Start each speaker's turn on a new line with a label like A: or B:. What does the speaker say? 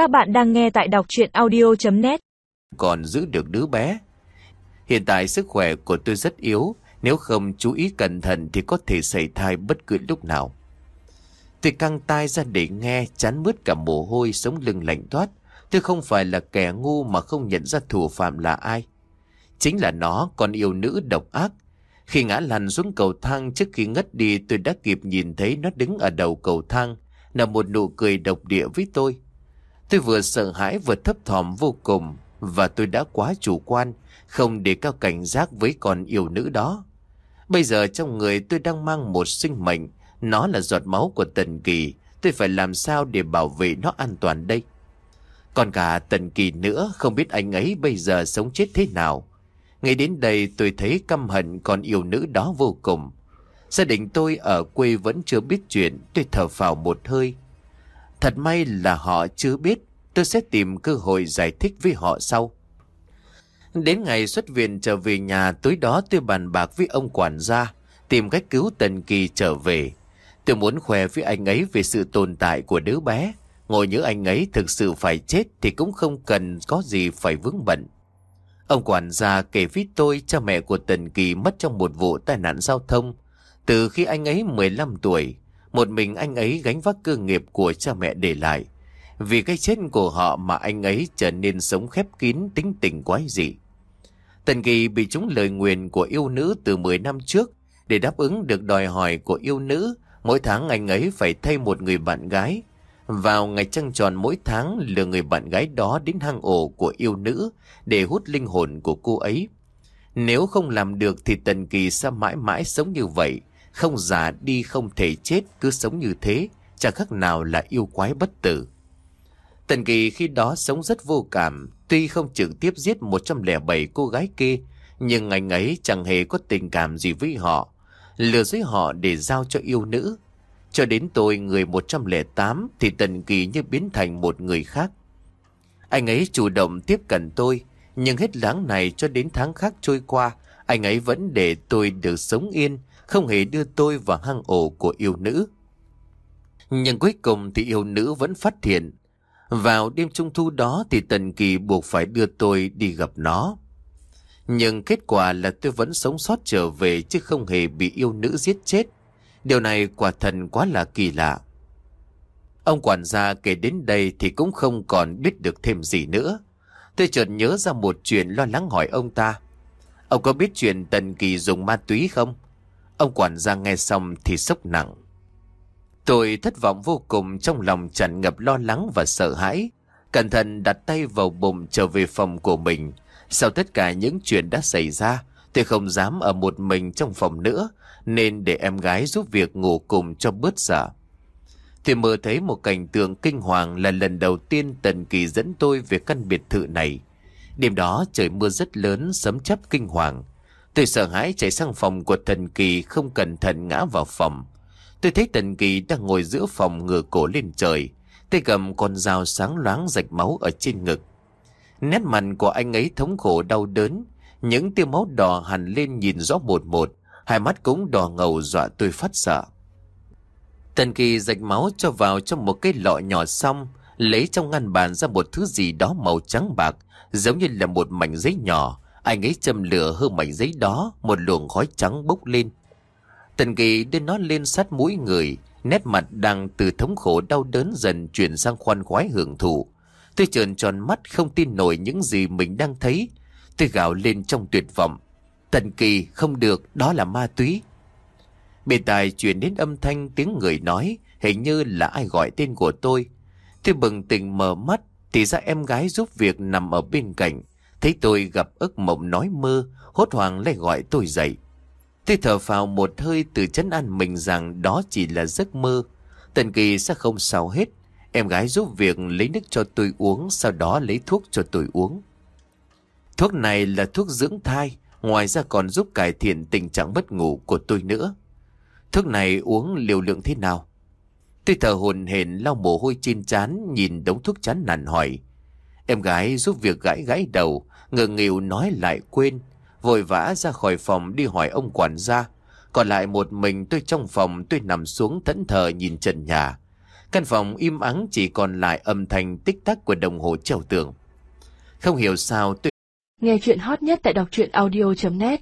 A: Các bạn đang nghe tại đọc chuyện audio.net
B: Còn giữ được đứa bé. Hiện tại sức khỏe của tôi rất yếu, Nếu không chú ý cẩn thận Thì có thể xảy thai bất cứ lúc nào. Tôi căng tai ra để nghe, Chán mướt cả mồ hôi Sống lưng lạnh toát. Tôi không phải là kẻ ngu mà không nhận ra thủ phạm là ai. Chính là nó, Con yêu nữ độc ác. Khi ngã lăn xuống cầu thang Trước khi ngất đi, tôi đã kịp nhìn thấy Nó đứng ở đầu cầu thang Là một nụ cười độc địa với tôi. Tôi vừa sợ hãi vừa thấp thỏm vô cùng, Và tôi đã quá chủ quan, Không để cao cảnh giác với con yêu nữ đó. Bây giờ trong người tôi đang mang một sinh mệnh, Nó là giọt máu của Tần Kỳ, Tôi phải làm sao để bảo vệ nó an toàn đây? Còn cả Tần Kỳ nữa, Không biết anh ấy bây giờ sống chết thế nào. Ngay đến đây tôi thấy căm hận con yêu nữ đó vô cùng. Gia đình tôi ở quê vẫn chưa biết chuyện, Tôi thở phào một hơi. Thật may là họ chưa biết. Tôi sẽ tìm cơ hội giải thích với họ sau. Đến ngày xuất viện trở về nhà, Tối đó tôi bàn bạc với ông quản gia, Tìm cách cứu Tần Kỳ trở về. Tôi muốn khoe với anh ấy về sự tồn tại của đứa bé. Ngồi nhớ anh ấy thực sự phải chết Thì cũng không cần có gì phải vướng bận. Ông quản gia kể với tôi cha mẹ của Tần Kỳ mất trong một vụ tai nạn giao thông. Từ khi anh ấy 15 tuổi một mình anh ấy gánh vác cơ nghiệp của cha mẹ để lại vì cái chết của họ mà anh ấy trở nên sống khép kín tính tình quái dị. Tần Kỳ bị trúng lời nguyền của yêu nữ từ 10 năm trước. Để đáp ứng được đòi hỏi của yêu nữ, mỗi tháng anh ấy phải thay một người bạn gái. Vào ngày trăng tròn mỗi tháng lừa người bạn gái đó đến hang ổ của yêu nữ để hút linh hồn của cô ấy. Nếu không làm được thì Tần Kỳ sẽ mãi mãi sống như vậy, không già đi không thể chết cứ sống như thế, chẳng khác nào là yêu quái bất tử. Tần Kỳ khi đó sống rất vô cảm, tuy không trực tiếp giết 107 cô gái kia, nhưng anh ấy chẳng hề có tình cảm gì với họ, lừa dối họ để giao cho yêu nữ. Cho đến tôi người 108 thì Tần Kỳ như biến thành một người khác. Anh ấy chủ động tiếp cận tôi, nhưng hết tháng này cho đến tháng khác trôi qua, anh ấy vẫn để tôi được sống yên, không hề đưa tôi vào hang ổ của yêu nữ. Nhưng cuối cùng thì yêu nữ vẫn phát hiện vào đêm trung thu đó thì Tần Kỳ buộc phải đưa tôi đi gặp nó. Nhưng kết quả là tôi vẫn sống sót trở về chứ không hề bị yêu nữ giết chết. Điều này quả thần quá là kỳ lạ. Ông quản gia kể đến đây thì cũng không còn biết được thêm gì nữa. Tôi chợt nhớ ra một chuyện lo lắng hỏi ông ta. Ông có biết chuyện Tần Kỳ dùng ma túy không? Ông quản gia nghe xong thì sốc nặng. Tôi thất vọng vô cùng trong lòng tràn ngập lo lắng và sợ hãi. Cẩn thận đặt tay vào bụng trở về phòng của mình. Sau tất cả những chuyện đã xảy ra, tôi không dám ở một mình trong phòng nữa, nên để em gái giúp việc ngủ cùng cho bớt sợ. Thì mơ thấy một cảnh tượng kinh hoàng là lần đầu tiên Tần Kỳ dẫn tôi về căn biệt thự này. Đêm đó trời mưa rất lớn, sấm chớp kinh hoàng. Tôi sợ hãi chạy sang phòng của Thần Kỳ không cẩn thận ngã vào phòng. Tôi thấy thần Kỳ đang ngồi giữa phòng ngửa cổ lên trời. Tay cầm con dao sáng loáng rạch máu ở trên ngực. Nét mặt của anh ấy thống khổ đau đớn. Những tia máu đỏ hẳn lên nhìn rõ một một. Hai mắt cũng đỏ ngầu dọa tôi phát sợ. thần Kỳ rạch máu cho vào trong một cái lọ nhỏ xong. Lấy trong ngăn bàn ra một thứ gì đó màu trắng bạc. Giống như là một mảnh giấy nhỏ. Anh ấy châm lửa hơn mảnh giấy đó. Một luồng khói trắng bốc lên. Tần Kỳ đưa nó lên sát mũi người, nét mặt đang từ thống khổ đau đớn dần chuyển sang khoan khoái hưởng thụ. Tôi trợn tròn mắt không tin nổi những gì mình đang thấy. Tôi gào lên trong tuyệt vọng. Tần Kỳ không được, đó là ma túy. Bề tài chuyển đến âm thanh tiếng người nói, hình như là ai gọi tên của tôi. Tôi bừng tỉnh mở mắt, thì ra em gái giúp việc nằm ở bên cạnh. Thấy tôi gặp ức mộng nói mơ, hốt hoảng lại gọi tôi dậy. Tôi thở phào một hơi từ chấn an mình rằng đó chỉ là giấc mơ. Tần Kỳ sẽ không sao hết. Em gái giúp việc lấy nước cho tôi uống, sau đó lấy thuốc cho tôi uống. Thuốc này là thuốc dưỡng thai, ngoài ra còn giúp cải thiện tình trạng mất ngủ của tôi nữa. Thuốc này uống liều lượng thế nào? Tôi thở hồn hển lau mồ hôi trên chán nhìn đống thuốc chán nản hỏi. Em gái giúp việc gãi gãi đầu, ngờ nghịu nói lại quên, vội vã ra khỏi phòng đi hỏi ông quản gia. Còn lại một mình tôi trong phòng, tôi nằm xuống thẫn thờ nhìn trần nhà. Căn phòng im ắng chỉ còn lại âm thanh tích tắc của đồng hồ treo tường. Không hiểu sao tôi
C: Nghe chuyện hot nhất tại đọc truyện audio.net